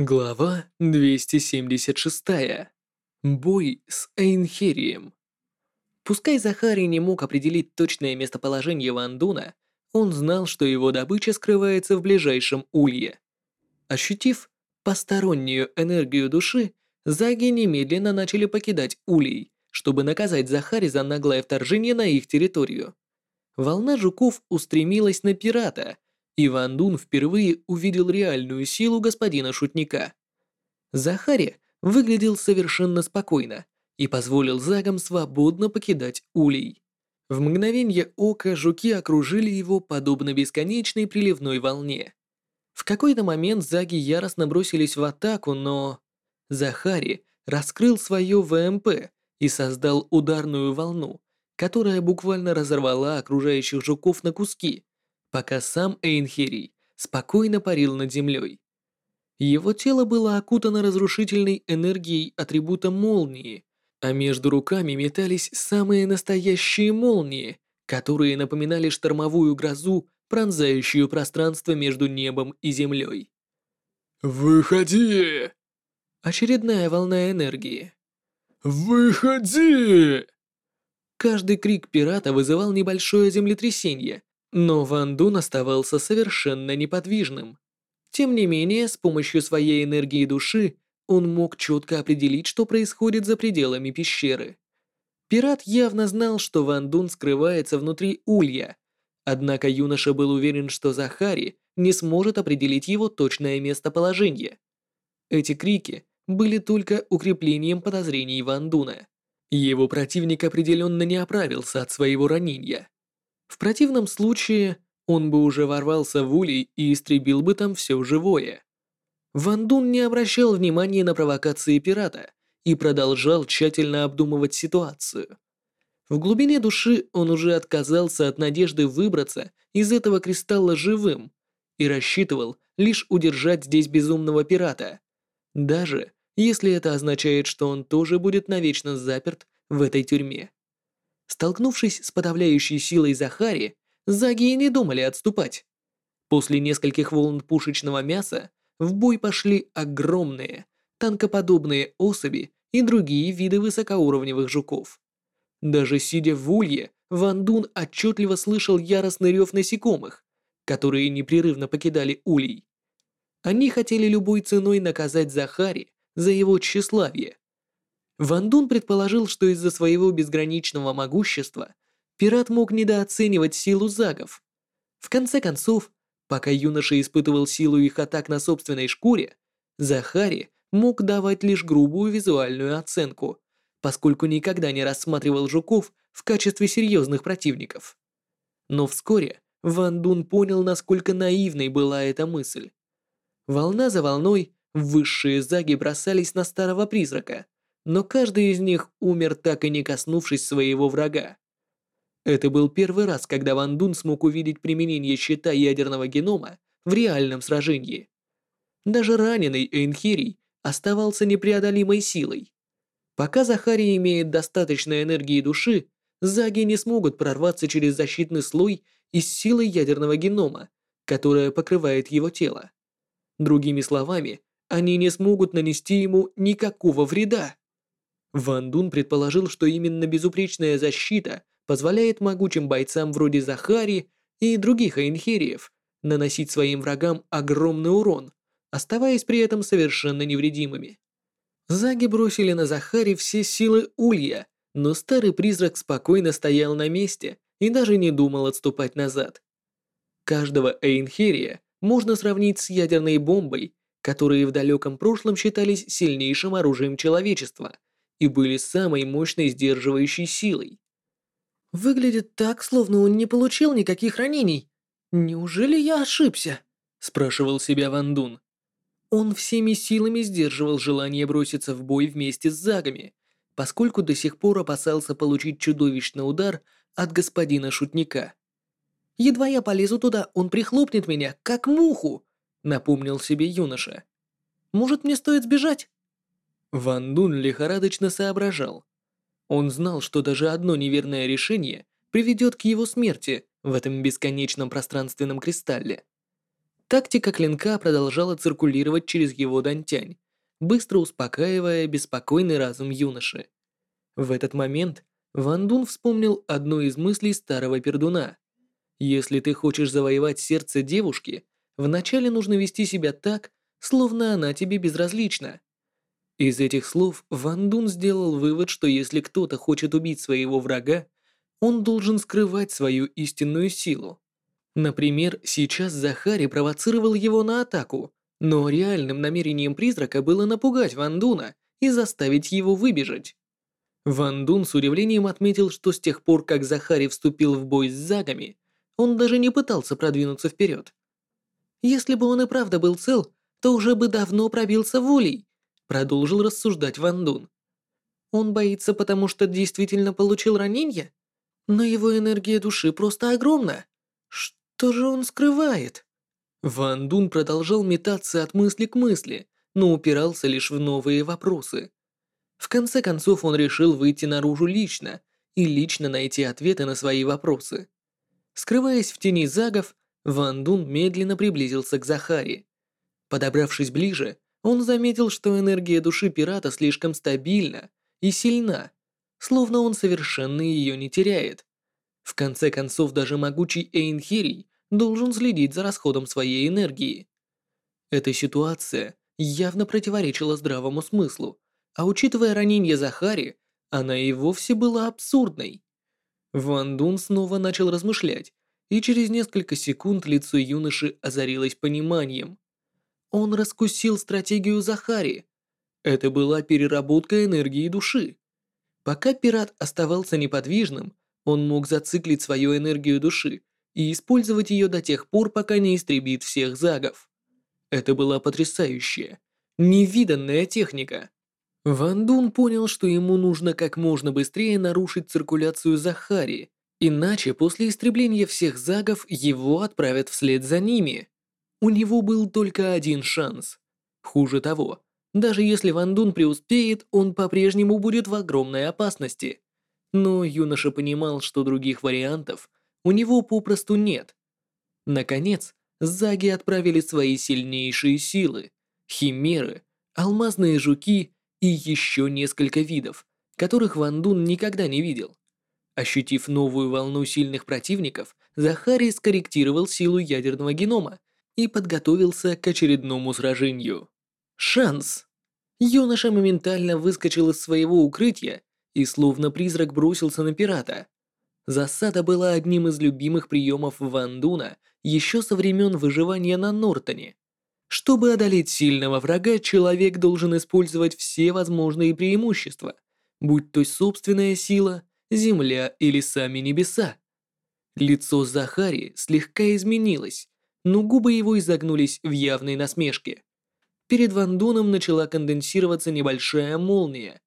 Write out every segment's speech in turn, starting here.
Глава 276. Бой с Эйнхерием. Пускай Захарий не мог определить точное местоположение Ван Дуна, он знал, что его добыча скрывается в ближайшем улье. Ощутив постороннюю энергию души, Заги немедленно начали покидать улей, чтобы наказать Захари за наглое вторжение на их территорию. Волна жуков устремилась на пирата – и Ван Дун впервые увидел реальную силу господина шутника. Захари выглядел совершенно спокойно и позволил загам свободно покидать улей. В мгновение ока жуки окружили его подобно бесконечной приливной волне. В какой-то момент заги яростно бросились в атаку, но... Захари раскрыл свое ВМП и создал ударную волну, которая буквально разорвала окружающих жуков на куски, пока сам Эйнхерий спокойно парил над землей. Его тело было окутано разрушительной энергией атрибута молнии, а между руками метались самые настоящие молнии, которые напоминали штормовую грозу, пронзающую пространство между небом и землей. «Выходи!» Очередная волна энергии. «Выходи!» Каждый крик пирата вызывал небольшое землетрясение, но Ван Дун оставался совершенно неподвижным. Тем не менее, с помощью своей энергии души он мог четко определить, что происходит за пределами пещеры. Пират явно знал, что Ван Дун скрывается внутри улья, однако юноша был уверен, что Захари не сможет определить его точное местоположение. Эти крики были только укреплением подозрений Ван Дуна. Его противник определенно не оправился от своего ранения. В противном случае он бы уже ворвался в улей и истребил бы там все живое. Ван Дун не обращал внимания на провокации пирата и продолжал тщательно обдумывать ситуацию. В глубине души он уже отказался от надежды выбраться из этого кристалла живым и рассчитывал лишь удержать здесь безумного пирата, даже если это означает, что он тоже будет навечно заперт в этой тюрьме. Столкнувшись с подавляющей силой Захари, Заги не думали отступать. После нескольких волн пушечного мяса в бой пошли огромные, танкоподобные особи и другие виды высокоуровневых жуков. Даже сидя в улье, Ван Дун отчетливо слышал яростный рев насекомых, которые непрерывно покидали улей. Они хотели любой ценой наказать Захари за его тщеславие. Ван Дун предположил, что из-за своего безграничного могущества пират мог недооценивать силу загов. В конце концов, пока юноша испытывал силу их атак на собственной шкуре, Захари мог давать лишь грубую визуальную оценку, поскольку никогда не рассматривал жуков в качестве серьезных противников. Но вскоре Ван Дун понял, насколько наивной была эта мысль. Волна за волной высшие заги бросались на старого призрака – но каждый из них умер так и не коснувшись своего врага. Это был первый раз, когда Ван Дун смог увидеть применение щита ядерного генома в реальном сражении. Даже раненый Эйнхирий оставался непреодолимой силой. Пока Захарий имеет достаточно энергии души, Заги не смогут прорваться через защитный слой из силы ядерного генома, которая покрывает его тело. Другими словами, они не смогут нанести ему никакого вреда. Ван Дун предположил, что именно безупречная защита позволяет могучим бойцам вроде Захари и других айнхериев наносить своим врагам огромный урон, оставаясь при этом совершенно невредимыми. Заги бросили на Захари все силы Улья, но старый призрак спокойно стоял на месте и даже не думал отступать назад. Каждого Эйнхерия можно сравнить с ядерной бомбой, которые в далеком прошлом считались сильнейшим оружием человечества – и были самой мощной сдерживающей силой. «Выглядит так, словно он не получил никаких ранений. Неужели я ошибся?» – спрашивал себя Ван Дун. Он всеми силами сдерживал желание броситься в бой вместе с Загами, поскольку до сих пор опасался получить чудовищный удар от господина шутника. «Едва я полезу туда, он прихлопнет меня, как муху», – напомнил себе юноша. «Может, мне стоит сбежать?» Ван Дун лихорадочно соображал. Он знал, что даже одно неверное решение приведет к его смерти в этом бесконечном пространственном кристалле. Тактика клинка продолжала циркулировать через его дантянь, быстро успокаивая беспокойный разум юноши. В этот момент Ван Дун вспомнил одну из мыслей старого пердуна. Если ты хочешь завоевать сердце девушки, вначале нужно вести себя так, словно она тебе безразлична. Из этих слов Ван Дун сделал вывод, что если кто-то хочет убить своего врага, он должен скрывать свою истинную силу. Например, сейчас Захари провоцировал его на атаку, но реальным намерением призрака было напугать Ван Дуна и заставить его выбежать. Ван Дун с удивлением отметил, что с тех пор, как Захари вступил в бой с Загами, он даже не пытался продвинуться вперед. Если бы он и правда был цел, то уже бы давно пробился в улей, продолжил рассуждать Ван Дун. Он боится, потому что действительно получил ранение? Но его энергия души просто огромна. Что же он скрывает? Ван Дун продолжал метаться от мысли к мысли, но упирался лишь в новые вопросы. В конце концов он решил выйти наружу лично и лично найти ответы на свои вопросы. Скрываясь в тени загов, Ван Дун медленно приблизился к Захари. Подобравшись ближе, он заметил, что энергия души пирата слишком стабильна и сильна, словно он совершенно ее не теряет. В конце концов, даже могучий Эйнхирий должен следить за расходом своей энергии. Эта ситуация явно противоречила здравому смыслу, а учитывая ранение Захари, она и вовсе была абсурдной. Ван Дун снова начал размышлять, и через несколько секунд лицо юноши озарилось пониманием. Он раскусил стратегию Захари. Это была переработка энергии души. Пока пират оставался неподвижным, он мог зациклить свою энергию души и использовать ее до тех пор, пока не истребит всех загов. Это была потрясающая, невиданная техника. Ван Дун понял, что ему нужно как можно быстрее нарушить циркуляцию Захари, иначе после истребления всех загов его отправят вслед за ними. У него был только один шанс. Хуже того, даже если Ван Дун преуспеет, он по-прежнему будет в огромной опасности. Но юноша понимал, что других вариантов у него попросту нет. Наконец, заги отправили свои сильнейшие силы, химеры, алмазные жуки и еще несколько видов, которых Ван Дун никогда не видел. Ощутив новую волну сильных противников, Захари скорректировал силу ядерного генома и подготовился к очередному сражению. Шанс! Юноша моментально выскочил из своего укрытия и словно призрак бросился на пирата. Засада была одним из любимых приемов Ван Дуна еще со времен выживания на Нортоне. Чтобы одолеть сильного врага, человек должен использовать все возможные преимущества, будь то собственная сила, земля или сами небеса. Лицо Захари слегка изменилось, но губы его изогнулись в явной насмешке. Перед Ван Дуном начала конденсироваться небольшая молния,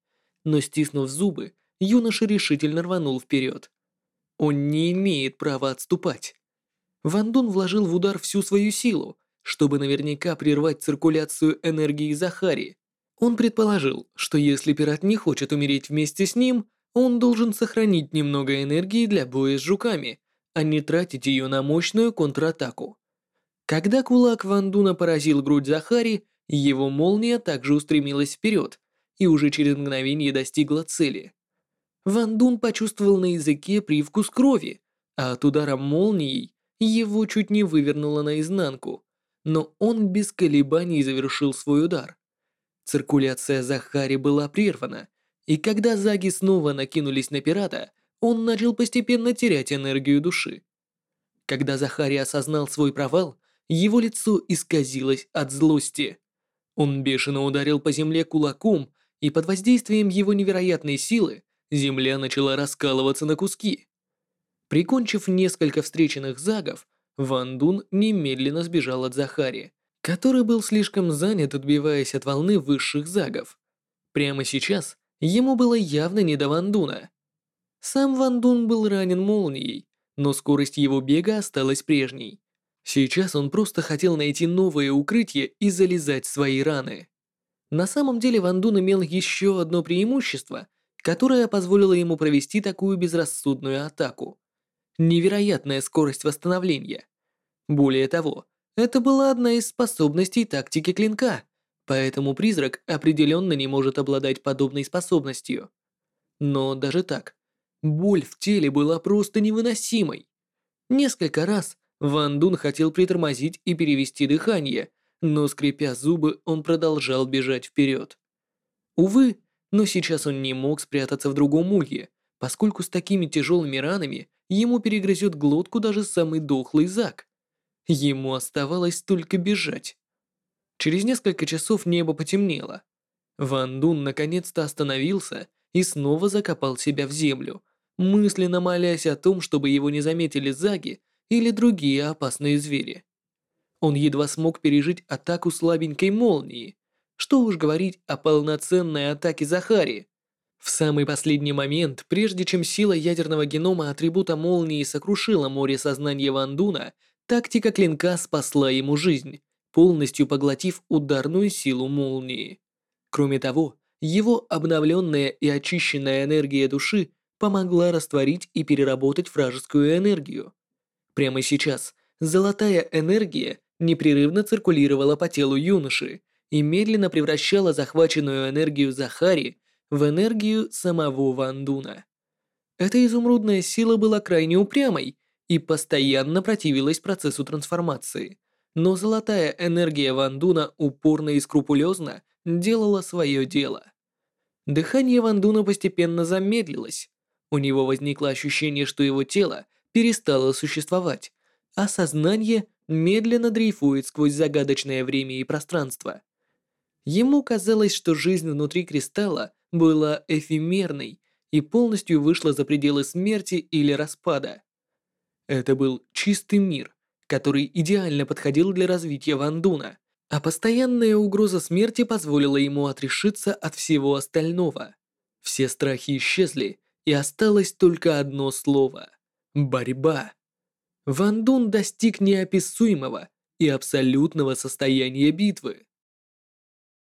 но стиснув зубы, юноша решительно рванул вперед. Он не имеет права отступать. Ван Дун вложил в удар всю свою силу, чтобы наверняка прервать циркуляцию энергии Захари. Он предположил, что если пират не хочет умереть вместе с ним, он должен сохранить немного энергии для боя с жуками, а не тратить ее на мощную контратаку. Когда кулак Ван Дуна поразил грудь Захари, его молния также устремилась вперед и уже через мгновение достигла цели. Ван Дун почувствовал на языке привкус крови, а от удара молнией его чуть не вывернуло наизнанку, но он без колебаний завершил свой удар. Циркуляция Захари была прервана, и когда заги снова накинулись на пирата, он начал постепенно терять энергию души. Когда Захари осознал свой провал, его лицо исказилось от злости. Он бешено ударил по земле кулаком, и под воздействием его невероятной силы земля начала раскалываться на куски. Прикончив несколько встреченных загов, Ван Дун немедленно сбежал от Захари, который был слишком занят, отбиваясь от волны высших загов. Прямо сейчас ему было явно не до Ван Дуна. Сам Ван Дун был ранен молнией, но скорость его бега осталась прежней. Сейчас он просто хотел найти новое укрытие и залезать свои раны. На самом деле Ван Дун имел еще одно преимущество, которое позволило ему провести такую безрассудную атаку невероятная скорость восстановления. Более того, Это была одна из способностей тактики клинка, поэтому призрак определенно не может обладать подобной способностью. Но даже так, боль в теле была просто невыносимой. Несколько раз Ван Дун хотел притормозить и перевести дыхание, но скрипя зубы, он продолжал бежать вперед. Увы, но сейчас он не мог спрятаться в другом улье, поскольку с такими тяжелыми ранами ему перегрызет глотку даже самый дохлый Зак. Ему оставалось только бежать. Через несколько часов небо потемнело. Ван Дун наконец-то остановился и снова закопал себя в землю, мысленно молясь о том, чтобы его не заметили заги или другие опасные звери. Он едва смог пережить атаку слабенькой молнии. Что уж говорить о полноценной атаке Захари. В самый последний момент, прежде чем сила ядерного генома атрибута молнии сокрушила море сознания Вандуна, тактика клинка спасла ему жизнь, полностью поглотив ударную силу молнии. Кроме того, его обновленная и очищенная энергия души помогла растворить и переработать вражескую энергию. Прямо сейчас золотая энергия непрерывно циркулировала по телу юноши и медленно превращала захваченную энергию Захари в энергию самого Вандуна. Эта изумрудная сила была крайне упрямой и постоянно противилась процессу трансформации, но золотая энергия Вандуна упорно и скрупулезно делала свое дело. Дыхание Вандуна постепенно замедлилось, у него возникло ощущение, что его тело перестало существовать, а сознание медленно дрейфует сквозь загадочное время и пространство. Ему казалось, что жизнь внутри кристалла была эфемерной и полностью вышла за пределы смерти или распада. Это был чистый мир, который идеально подходил для развития Вандуна, а постоянная угроза смерти позволила ему отрешиться от всего остального. Все страхи исчезли, и осталось только одно слово – борьба. Ван Дун достиг неописуемого и абсолютного состояния битвы.